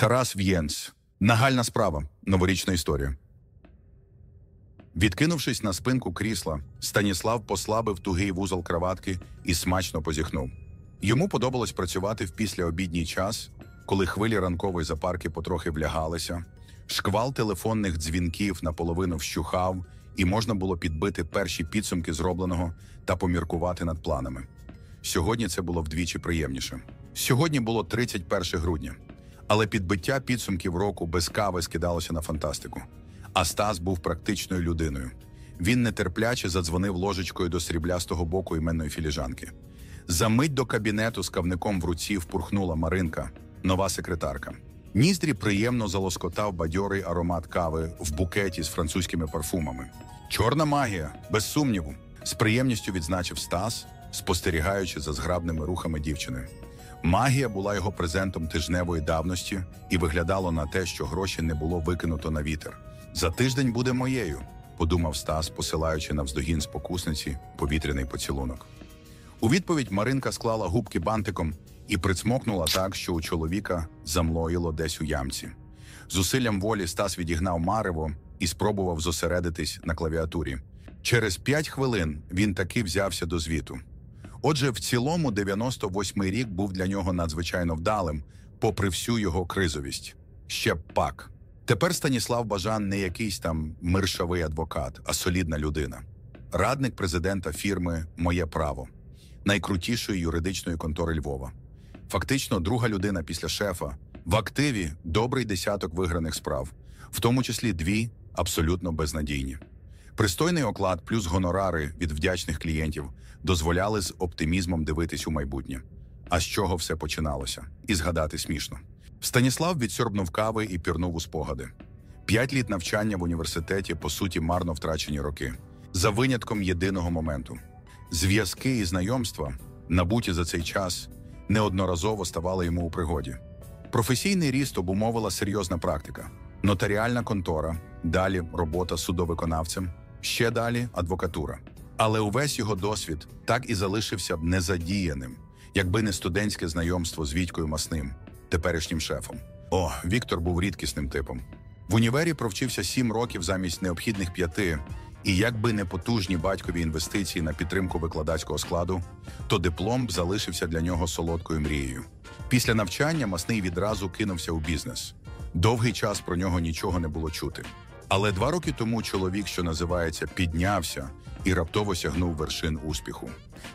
Тарас В'єнс. Нагальна справа. Новорічна історія. Відкинувшись на спинку крісла, Станіслав послабив тугий вузол краватки і смачно позіхнув. Йому подобалось працювати в післяобідній час, коли хвилі ранкової запарки потрохи влягалися, шквал телефонних дзвінків наполовину вщухав, і можна було підбити перші підсумки зробленого та поміркувати над планами. Сьогодні це було вдвічі приємніше. Сьогодні було 31 грудня, але підбиття підсумків року без кави скидалося на фантастику. А Стас був практичною людиною. Він нетерпляче задзвонив ложечкою до сріблястого боку іменної філіжанки. За мить до кабінету з кавником в руці впурхнула Маринка, нова секретарка. Ніздрі приємно залоскотав бадьорий аромат кави в букеті з французькими парфумами. Чорна магія, без сумніву, з приємністю відзначив Стас, спостерігаючи за зграбними рухами дівчини. Магія була його презентом тижневої давності і виглядало на те, що гроші не було викинуто на вітер. За тиждень буде моєю, подумав Стас, посилаючи навздогін спокусниці повітряний поцілунок. У відповідь Маринка склала губки бантиком і прицмокнула так, що у чоловіка замлоїло десь у ямці. Зусиллям волі Стас відігнав Марево і спробував зосередитись на клавіатурі. Через п'ять хвилин він таки взявся до звіту. Отже, в цілому, 98-й рік був для нього надзвичайно вдалим, попри всю його кризовість. Ще б пак. Тепер Станіслав Бажан не якийсь там миршавий адвокат, а солідна людина. Радник президента фірми Моє право, найкрутішої юридичної контори Львова. Фактично, друга людина після шефа в активі добрий десяток виграних справ, в тому числі дві абсолютно безнадійні. Пристойний оклад плюс гонорари від вдячних клієнтів дозволяли з оптимізмом дивитись у майбутнє. А з чого все починалося? І згадати смішно. Станіслав відсьорбнув кави і пірнув у спогади. П'ять літ навчання в університеті, по суті, марно втрачені роки, за винятком єдиного моменту. Зв'язки і знайомства, набуті за цей час, неодноразово ставали йому у пригоді. Професійний ріст обумовила серйозна практика, нотаріальна контора, далі робота судовиконавцем, ще далі адвокатура. Але увесь його досвід так і залишився б незадіяним, якби не студентське знайомство з Вітькою Масним, теперішнім шефом. О, Віктор був рідкісним типом. В універі провчився сім років замість необхідних п'яти, і якби не потужні батькові інвестиції на підтримку викладацького складу, то диплом б залишився для нього солодкою мрією. Після навчання Масний відразу кинувся у бізнес. Довгий час про нього нічого не було чути. Але два роки тому чоловік, що називається, піднявся і раптово сягнув вершин успіху.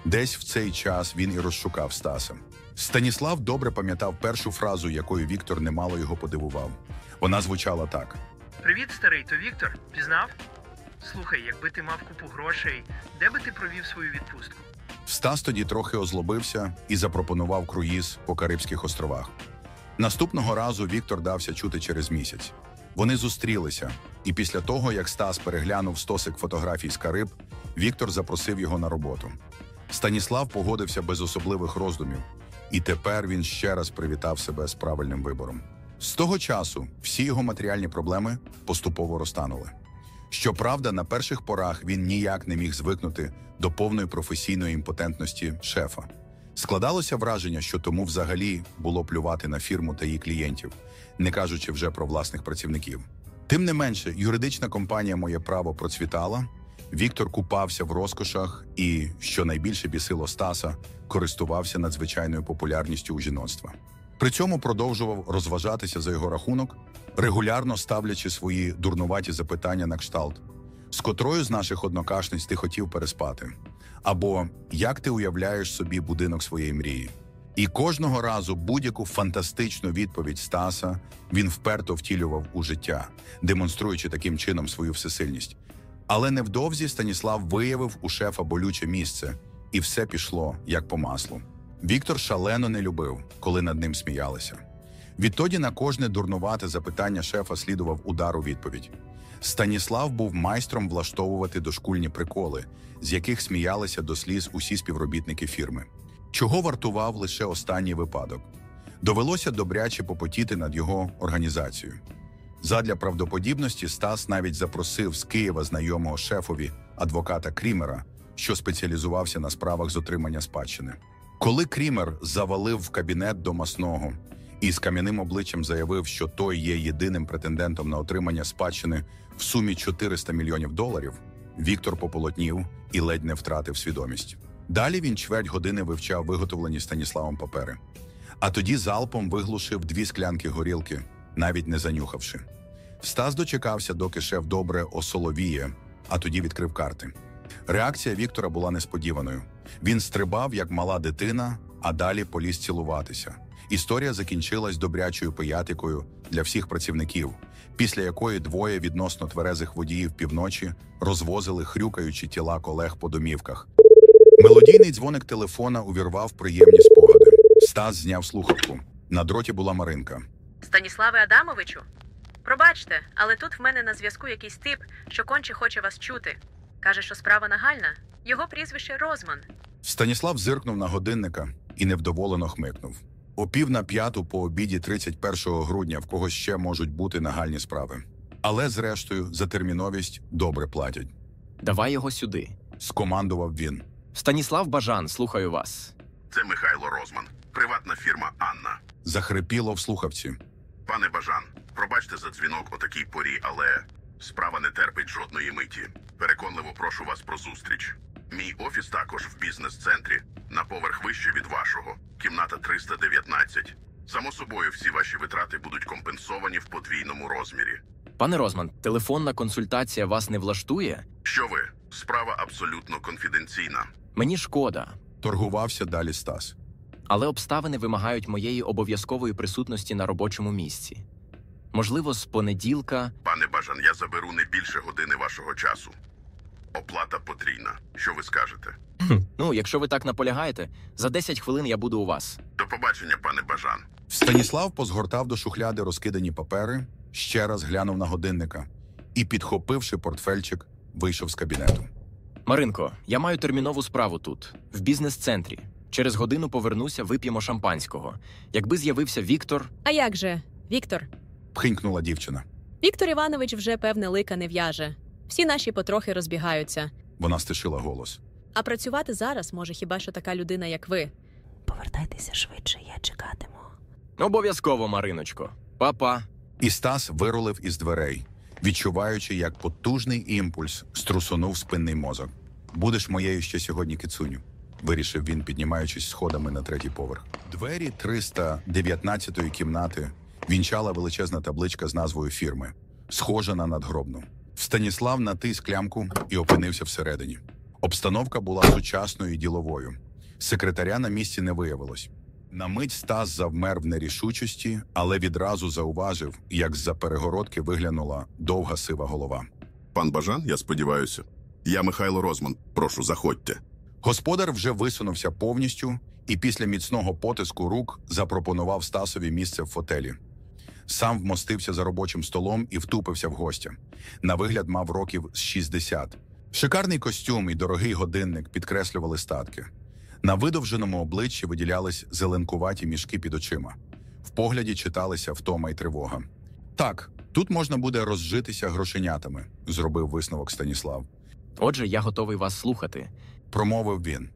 Десь в цей час він і розшукав Стаса. Станіслав добре пам'ятав першу фразу, якою Віктор немало його подивував. Вона звучала так: Привіт, старий, то Віктор. Пізнав? Слухай, якби ти мав купу грошей, де би ти провів свою відпустку? Стас тоді трохи озлобився і запропонував круїз по Карибських островах. Наступного разу Віктор дався чути через місяць. Вони зустрілися, і після того, як Стас переглянув стосик фотографій з Кариб, Віктор запросив його на роботу. Станіслав погодився без особливих роздумів, і тепер він ще раз привітав себе з правильним вибором. З того часу всі його матеріальні проблеми поступово розтанули. Щоправда, на перших порах він ніяк не міг звикнути до повної професійної імпотентності шефа. Складалося враження, що тому взагалі було плювати на фірму та її клієнтів, не кажучи вже про власних працівників. Тим не менше, юридична компанія Моє право процвітала. Віктор купався в розкошах і, що найбільше бісило Стаса, користувався надзвичайною популярністю у жіноцтва. При цьому продовжував розважатися за його рахунок, регулярно ставлячи свої дурнуваті запитання на кшталт, з котрою з наших однокашниць ти хотів переспати, або як ти уявляєш собі будинок своєї мрії. І кожного разу будь-яку фантастичну відповідь Стаса він вперто втілював у життя, демонструючи таким чином свою всесильність. Але невдовзі Станіслав виявив у шефа болюче місце, і все пішло як по маслу. Віктор шалено не любив, коли над ним сміялися. Відтоді на кожне дурнувате запитання шефа слідував удар у відповідь. Станіслав був майстром влаштовувати дошкульні приколи, з яких сміялися до сліз усі співробітники фірми. Чого вартував лише останній випадок. Довелося добряче попотіти над його організацією. Задля правдоподібності Стас навіть запросив з Києва знайомого шефові адвоката Крімера, що спеціалізувався на справах з отримання спадщини. Коли Крімер завалив в кабінет до масного і з кам'яним обличчям заявив, що той є єдиним претендентом на отримання спадщини в сумі 400 мільйонів доларів, Віктор пополотнів і ледь не втратив свідомість. Далі він чверть години вивчав виготовлені Станіславом папери, а тоді залпом виглушив дві склянки горілки, навіть не занюхавши. Стас дочекався, доки шеф добре осоловіє, а тоді відкрив карти. Реакція Віктора була несподіваною. Він стрибав, як мала дитина, а далі поліз цілуватися. Історія закінчилась добрячою пиятикою для всіх працівників, після якої двоє відносно тверезих водіїв півночі розвозили хрюкаючі тіла колег по домівках. Мелодійний дзвоник телефона увірвав приємні спогади. Стас зняв слухавку. На дроті була Маринка. Станіславе Адамовичу? Пробачте, але тут в мене на зв'язку якийсь тип, що конче хоче вас чути. Каже, що справа нагальна. Його прізвище Розман. Станіслав зиркнув на годинника і невдоволено хмикнув. О пів на п'яту по обіді 31 грудня в когось ще можуть бути нагальні справи. Але, зрештою, за терміновість добре платять. Давай його сюди. Скомандував він. Станіслав Бажан, слухаю вас. Це Михайло Розман, приватна фірма Анна. Захрипіло в слухавці. Пане Бажан, пробачте за дзвінок о такій порі, але справа не терпить жодної миті. Переконливо прошу вас про зустріч. Мій офіс також в бізнес-центрі, на поверх вище від вашого, кімната 319. Само собою, всі ваші витрати будуть компенсовані в подвійному розмірі. Пане Розман, телефонна консультація вас не влаштує? Що ви? Справа абсолютно конфіденційна. Мені шкода, Торгувався далі Стас. але обставини вимагають моєї обов'язкової присутності на робочому місці. Можливо, з понеділка. Пане Бажан, я заберу не більше години вашого часу. Оплата потрійна. Що ви скажете? Ну, якщо ви так наполягаєте, за 10 хвилин я буду у вас. До побачення, пане Бажан. Станіслав позгортав до шухляди розкидані папери, ще раз глянув на годинника і, підхопивши портфельчик, вийшов з кабінету. Маринко, я маю термінову справу тут, в бізнес-центрі. Через годину повернуся, вип'ємо шампанського. Якби з'явився Віктор, А як же, Віктор? Пхинькнула дівчина. Віктор Іванович вже певне лика не в'яже. Всі наші потрохи розбігаються. Вона стишила голос. А працювати зараз може хіба що така людина, як ви. Повертайтеся швидше, я чекатиму. обов'язково, Мариночко. Па-па. І Стас вирулив із дверей, відчуваючи, як потужний імпульс струсунув спинний мозок. Будеш моєю ще сьогодні кицуню, вирішив він, піднімаючись сходами на третій поверх. Двері 319-ї кімнати вінчала величезна табличка з назвою фірми, схожа на надгробну. Станіслав натис клямку і опинився всередині. Обстановка була сучасною і діловою. Секретаря на місці не виявилось. На мить Стас завмер в нерішучості, але відразу зауважив, як з-за перегородки виглянула довга сива голова. Пан Бажан, я сподіваюся. Я Михайло Розман. Прошу, заходьте. Господар вже висунувся повністю і після міцного потиску рук запропонував Стасові місце в фотелі. Сам вмостився за робочим столом і втупився в гостя. На вигляд мав років з 60. Шикарний костюм і дорогий годинник підкреслювали статки. На видовженому обличчі виділялись зеленкуваті мішки під очима. В погляді читалися втома й тривога. Так, тут можна буде розжитися грошенятами, зробив висновок Станіслав. Отже, я готовий вас слухати. Промовив він.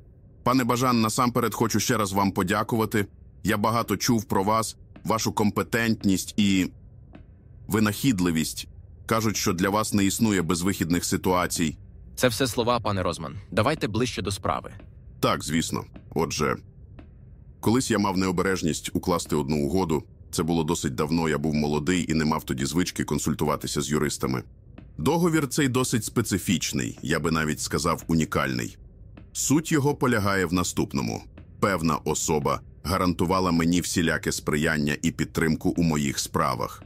Пане Бажан, насамперед хочу ще раз вам подякувати. Я багато чув про вас, вашу компетентність і винахідливість. Кажуть, що для вас не існує безвихідних ситуацій. Це все слова, пане Розман. Давайте ближче до справи. Так, звісно. Отже, колись я мав необережність укласти одну угоду. Це було досить давно, я був молодий і не мав тоді звички консультуватися з юристами. Договір цей досить специфічний, я би навіть сказав унікальний. Суть його полягає в наступному: певна особа гарантувала мені всіляке сприяння і підтримку у моїх справах.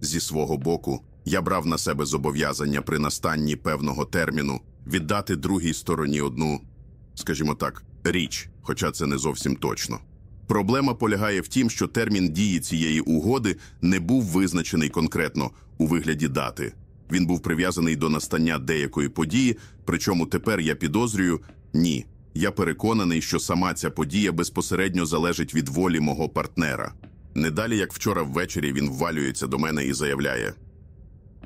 Зі свого боку, я брав на себе зобов'язання при настанні певного терміну віддати другій стороні одну, скажімо так, річ, хоча це не зовсім точно. Проблема полягає в тім, що термін дії цієї угоди не був визначений конкретно у вигляді дати. Він був прив'язаний до настання деякої події, причому тепер я підозрюю ні. Я переконаний, що сама ця подія безпосередньо залежить від волі мого партнера. Не далі, як вчора ввечері, він ввалюється до мене і заявляє: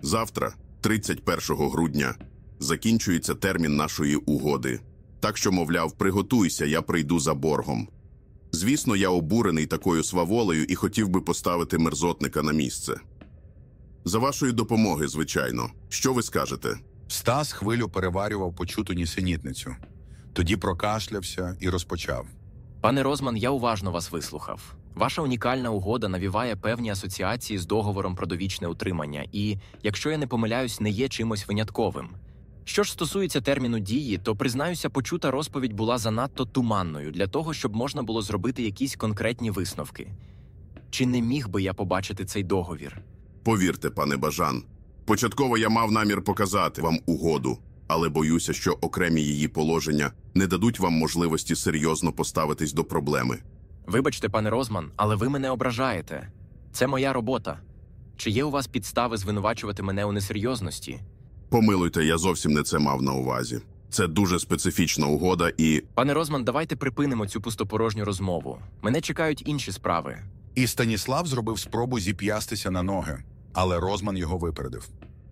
Завтра, 31 грудня, закінчується термін нашої угоди. Так що, мовляв, приготуйся, я прийду за боргом. Звісно, я обурений такою сваволею і хотів би поставити мерзотника на місце. За вашої допомоги, звичайно. Що ви скажете? Стас хвилю переварював почуту нісенітницю. Тоді прокашлявся і розпочав. Пане Розман, я уважно вас вислухав. Ваша унікальна угода навіває певні асоціації з договором про довічне утримання і, якщо я не помиляюсь, не є чимось винятковим. Що ж стосується терміну дії, то признаюся, почута розповідь була занадто туманною для того, щоб можна було зробити якісь конкретні висновки. Чи не міг би я побачити цей договір? Повірте, пане Бажан, початково я мав намір показати вам угоду, але боюся, що окремі її положення не дадуть вам можливості серйозно поставитись до проблеми. Вибачте, пане Розман, але ви мене ображаєте. Це моя робота. Чи є у вас підстави звинувачувати мене у несерйозності? Помилуйте, я зовсім не це мав на увазі. Це дуже специфічна угода, і Пане Розман, давайте припинимо цю пустопорожню розмову. Мене чекають інші справи. І Станіслав зробив спробу зіп'ястися на ноги, але Розман його випередив.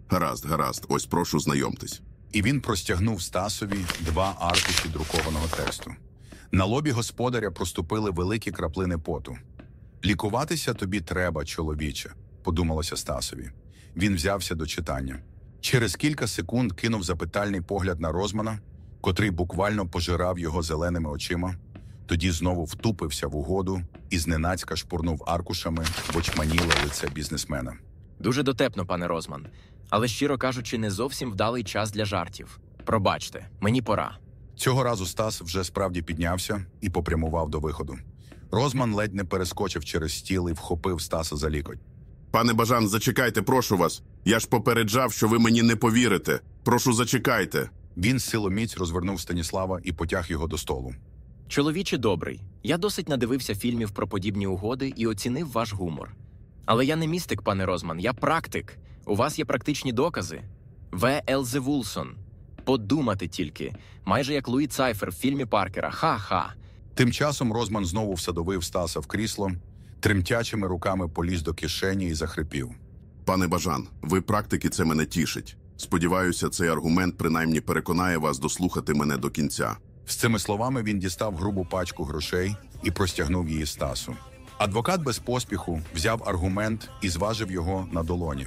гаразд, гаразд, ось прошу знайомтесь. І він простягнув Стасові два аркуші друкованого тексту. На лобі господаря проступили великі краплини поту. Лікуватися тобі треба, чоловіче, подумалося Стасові. Він взявся до читання. Через кілька секунд кинув запитальний погляд на Розмана, котрий буквально пожирав його зеленими очима. Тоді знову втупився в угоду і зненацька шпурнув аркушами в очманіле лице бізнесмена. Дуже дотепно, пане Розман. Але щиро кажучи, не зовсім вдалий час для жартів. Пробачте, мені пора. Цього разу Стас вже справді піднявся і попрямував до виходу. Розман ледь не перескочив через стіл і вхопив Стаса за лікоть. Пане Бажан, зачекайте, прошу вас. Я ж попереджав, що ви мені не повірите. Прошу, зачекайте. Він силоміць розвернув Станіслава і потяг його до столу. Чоловіче добрий, я досить надивився фільмів про подібні угоди і оцінив ваш гумор. Але я не містик, пане Розман, я практик. У вас є практичні докази. В. Елзевулсон. Подумати тільки, майже як Луї Цайфер в фільмі Паркера. Ха-ха. Тим часом Розман знову всадовив Стаса в крісло, тремтячими руками поліз до кишені і захрипів. Пане Бажан, ви практики це мене тішить. Сподіваюся, цей аргумент принаймні переконає вас дослухати мене до кінця. З цими словами він дістав грубу пачку грошей і простягнув її Стасу. Адвокат без поспіху взяв аргумент і зважив його на долоні.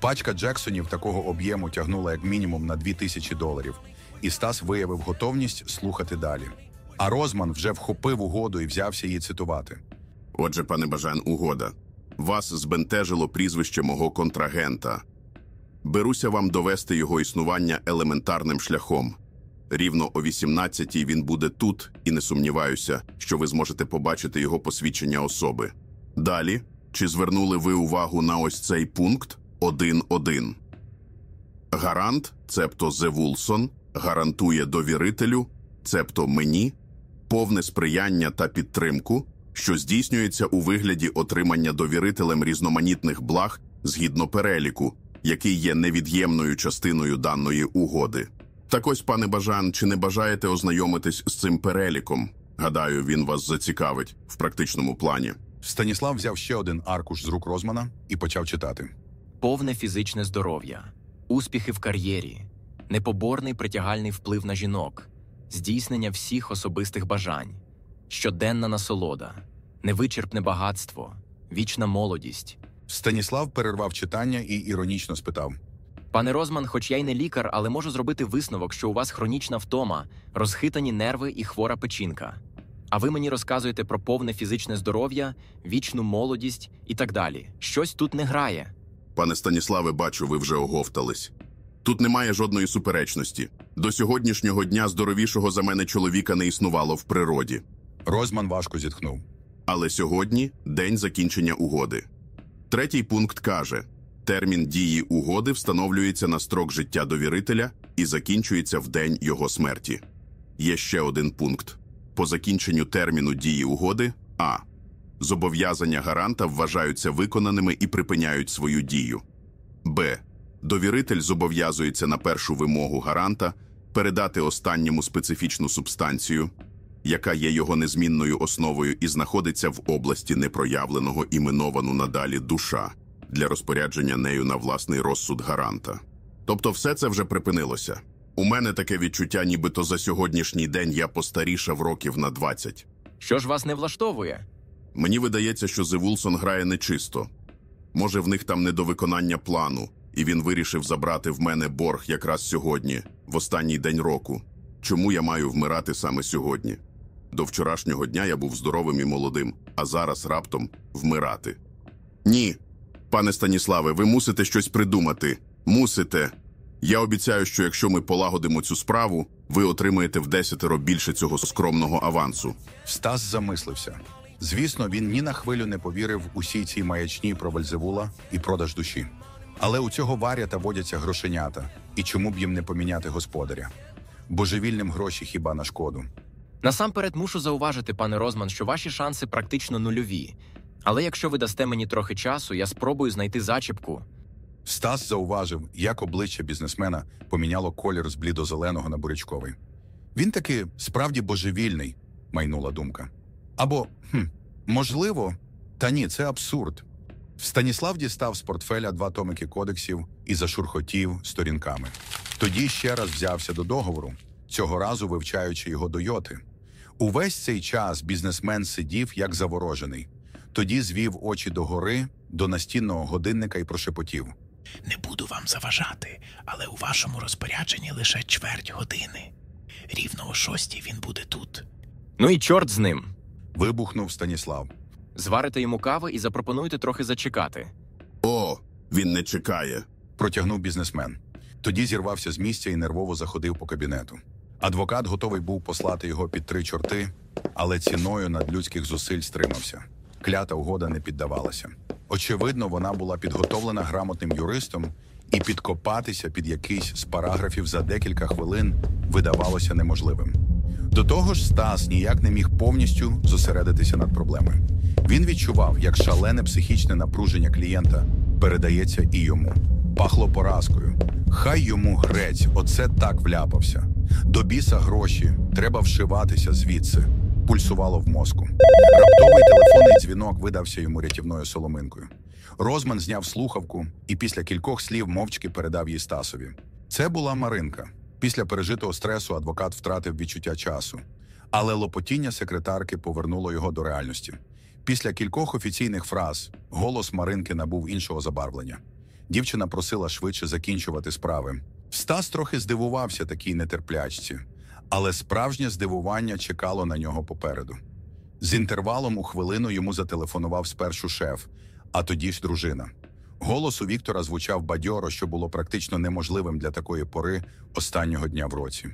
Пачка Джексонів такого об'єму тягнула як мінімум на 2000 доларів, і Стас виявив готовність слухати далі. А Розман вже вхопив угоду і взявся її цитувати. Отже, пане Бажан, угода. Вас збентежило прізвище мого контрагента. Беруся вам довести його існування елементарним шляхом. Рівно о 18-й він буде тут, і не сумніваюся, що ви зможете побачити його посвідчення особи. Далі, чи звернули ви увагу на ось цей пункт 1.1? Гарант, цебто Зе Вулсон, гарантує довірителю, цебто мені, повне сприяння та підтримку, що здійснюється у вигляді отримання довірителем різноманітних благ згідно переліку, який є невід'ємною частиною даної угоди. Так ось, пане Бажан, чи не бажаєте ознайомитись з цим переліком? Гадаю, він вас зацікавить в практичному плані. Станіслав взяв ще один аркуш з рук Розмана і почав читати. Повне фізичне здоров'я, успіхи в кар'єрі, непоборний притягальний вплив на жінок, здійснення всіх особистих бажань, щоденна насолода, невичерпне багатство, вічна молодість. Станіслав перервав читання і іронічно спитав: Пане Розман, хоч я й не лікар, але можу зробити висновок, що у вас хронічна втома, розхитані нерви і хвора печінка. А ви мені розказуєте про повне фізичне здоров'я, вічну молодість і так далі. Щось тут не грає. Пане Станіславе, бачу, ви вже оговтались. Тут немає жодної суперечності. До сьогоднішнього дня здоровішого за мене чоловіка не існувало в природі. Розман важко зітхнув. Але сьогодні день закінчення угоди. Третій пункт каже: термін дії угоди встановлюється на строк життя довірителя і закінчується в день його смерті. Є ще один пункт: по закінченню терміну дії угоди а. Зобов'язання гаранта вважаються виконаними і припиняють свою дію. Б. Довіритель зобов'язується на першу вимогу гаранта передати останньому специфічну субстанцію, яка є його незмінною основою і знаходиться в області непроявленого іменовану надалі душа для розпорядження нею на власний розсуд гаранта. Тобто, все це вже припинилося. У мене таке відчуття, нібито за сьогоднішній день я постарішав років на 20. Що ж вас не влаштовує? Мені видається, що Зевулсон грає нечисто. Може, в них там недовиконання плану, і він вирішив забрати в мене борг якраз сьогодні, в останній день року. Чому я маю вмирати саме сьогодні? До вчорашнього дня я був здоровим і молодим, а зараз раптом вмирати. Ні, пане Станіславе, ви мусите щось придумати. Мусите. Я обіцяю, що якщо ми полагодимо цю справу, ви отримаєте в десятеро більше цього скромного авансу. Стас замислився. Звісно, він ні на хвилю не повірив усій цій маячні про Вельзевула і продаж душі. Але у цього варята водяться грошенята, і чому б їм не поміняти господаря? Божевільним гроші хіба на шкоду. Насамперед мушу зауважити, пане Розман, що ваші шанси практично нульові. Але якщо ви дасте мені трохи часу, я спробую знайти зачіпку. Стас зауважив, як обличчя бізнесмена поміняло колір з блідозеленого на бурячковий. Він таки справді божевільний, майнула думка. Або, хм, можливо, та ні, це абсурд. Станіслав дістав з портфеля два томики кодексів і зашурхотів сторінками. Тоді ще раз взявся до договору, цього разу вивчаючи його до йоти. Увесь цей час бізнесмен сидів як заворожений. Тоді звів очі догори до настінного годинника і прошепотів. Не буду вам заважати, але у вашому розпорядженні лише чверть години. Рівно о шостій він буде тут. Ну і чорт з ним. Вибухнув Станіслав. Зварите йому кави і запропонуйте трохи зачекати. О, він не чекає. Протягнув бізнесмен. Тоді зірвався з місця і нервово заходив по кабінету. Адвокат готовий був послати його під три чорти, але ціною надлюдських зусиль стримався. Клята угода не піддавалася. Очевидно, вона була підготовлена грамотним юристом, і підкопатися під якийсь з параграфів за декілька хвилин видавалося неможливим. До того ж, Стас ніяк не міг повністю зосередитися над проблемою. Він відчував, як шалене психічне напруження клієнта передається і йому. Пахло поразкою. Хай йому грець, оце так вляпався. До біса гроші, треба вшиватися звідси. Пульсувало в мозку. Раптовий телефонний дзвінок видався йому рятівною соломинкою. Розман зняв слухавку і після кількох слів мовчки передав їй Стасові. Це була Маринка. Після пережитого стресу адвокат втратив відчуття часу. Але лопотіння секретарки повернуло його до реальності. Після кількох офіційних фраз голос Маринки набув іншого забарвлення. Дівчина просила швидше закінчувати справи. Стас трохи здивувався такій нетерплячці, але справжнє здивування чекало на нього попереду. З інтервалом у хвилину йому зателефонував спершу шеф, а тоді ж дружина. Голос у Віктора звучав бадьоро, що було практично неможливим для такої пори останнього дня в році.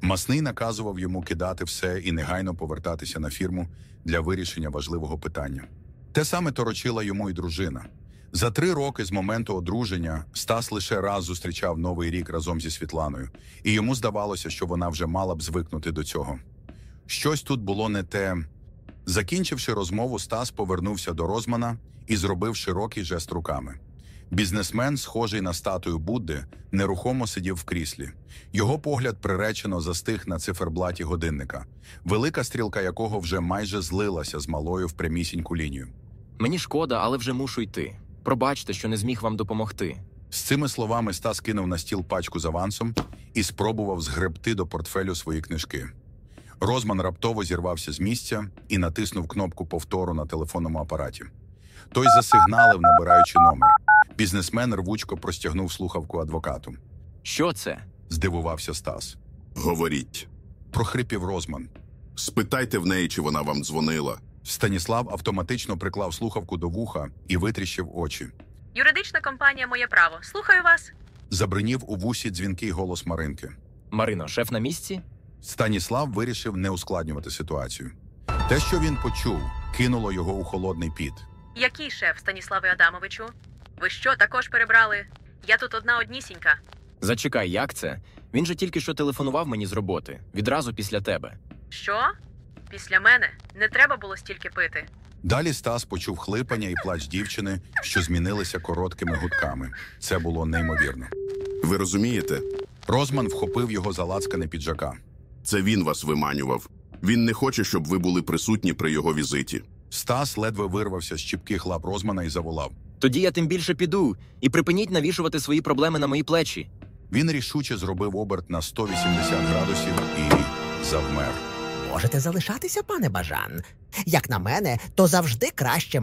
Масний наказував йому кидати все і негайно повертатися на фірму для вирішення важливого питання. Те саме торочила йому і дружина. За три роки з моменту одруження Стас лише раз зустрічав новий рік разом зі Світланою, і йому здавалося, що вона вже мала б звикнути до цього. Щось тут було не те. Закінчивши розмову, Стас повернувся до Розмана і зробив широкий жест руками. Бізнесмен, схожий на статую Будди, нерухомо сидів в кріслі. Його погляд приречено застиг на циферблаті годинника, велика стрілка якого вже майже злилася з малою в прямісіньку лінію. Мені шкода, але вже мушу йти. Пробачте, що не зміг вам допомогти. З цими словами Стас кинув на стіл пачку з авансом і спробував згребти до портфелю свої книжки. Розман раптово зірвався з місця і натиснув кнопку повтору на телефонному апараті. Той засигналив, набираючи номер. Бізнесмен рвучко простягнув слухавку адвокату. Що це? Здивувався Стас. Говоріть. Прохрипів Розман. Спитайте в неї, чи вона вам дзвонила. Станіслав автоматично приклав слухавку до вуха і витріщив очі. Юридична компанія Моє право. Слухаю вас. Забринів у вусі дзвінкий голос Маринки. Марино, шеф на місці? Станіслав вирішив не ускладнювати ситуацію. Те, що він почув, кинуло його у холодний піт. Який шеф, Станіславе Адамовичу? Ви що, також перебрали? Я тут одна однісінька. Зачекай, як це? Він же тільки що телефонував мені з роботи, відразу після тебе. Що? Після мене не треба було стільки пити. Далі Стас почув хлипання і плач дівчини, що змінилися короткими гудками. Це було неймовірно. Ви розумієте? Розман вхопив його за лацкане піджака. Це він вас виманював. Він не хоче, щоб ви були присутні при його візиті. Стас ледве вирвався з чіпких лап Розмана і заволав. Тоді я тим більше піду і припиніть навішувати свої проблеми на мої плечі. Він рішуче зробив оберт на 180 градусів і завмер. Можете залишатися, пане Бажан. Як на мене, то завжди краще